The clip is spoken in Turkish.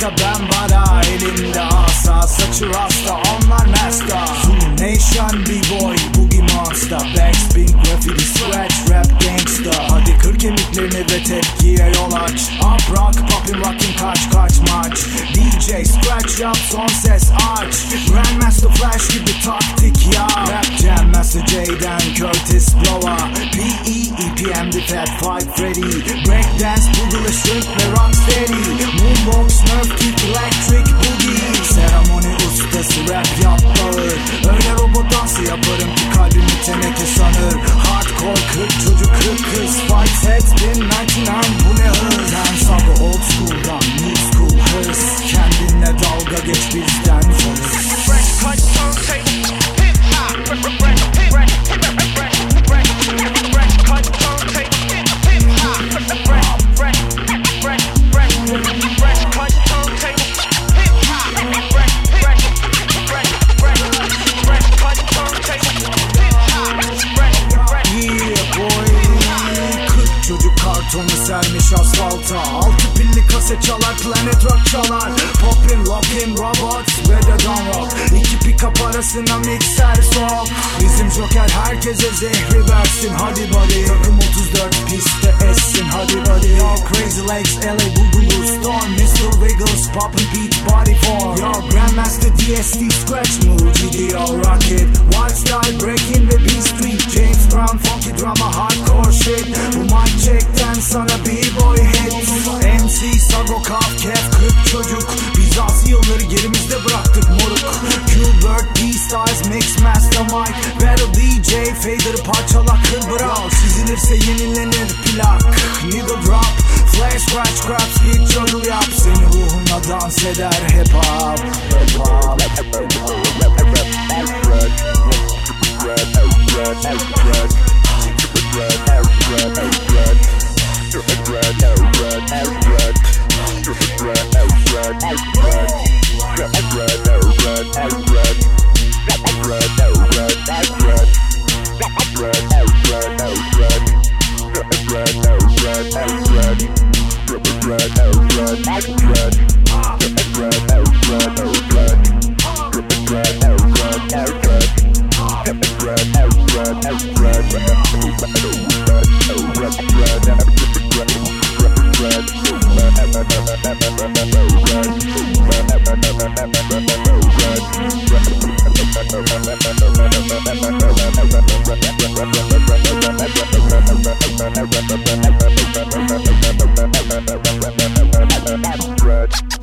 Afrika ben bara Elimde asa saçı rasta onlar Zoom Nation B-boy boogie monster. Backspin graffiti scratch rap gangsta. Hadi kır kemiklerini ve tepkiye yol aç. Up rock poppin rockin kaç kaç maç. DJ scratch yap son ses aç. Grandmaster Flash gibi taktik ya. Rap Jam Master J'den Curtis Blowa P.E. EPM The Fat Five Freddy and it kartonu sermiş asfalta. Altı pilli kaset çalar planet rock çalar. Poppin, lockin, robots ve de don rock. İki pick up arasına mikser sok. Bizim joker herkese zehri versin. Hadi buddy Takım 34 pistte essin. Hadi buddy Yo crazy legs LA Boogaloo Storm Mr. Wiggles Poppin beat body form Yo Grandmaster DST scratch move GDO rocket. Wild style breaking ve beat street James Brown funky drama hardcore shit sana b-boy hit MC Sago Kaf Kef 40 çocuk. Biz asi yılları gerimizde bıraktık moruk. Qbert D-Styles Mix Master Mike Battle DJ Fader parçala kır bırak. Çizilirse yenilenir plak. Needle drop Flash scratch scrap speed juggle yap. Seni ruhunla dans eder Hip hop Red.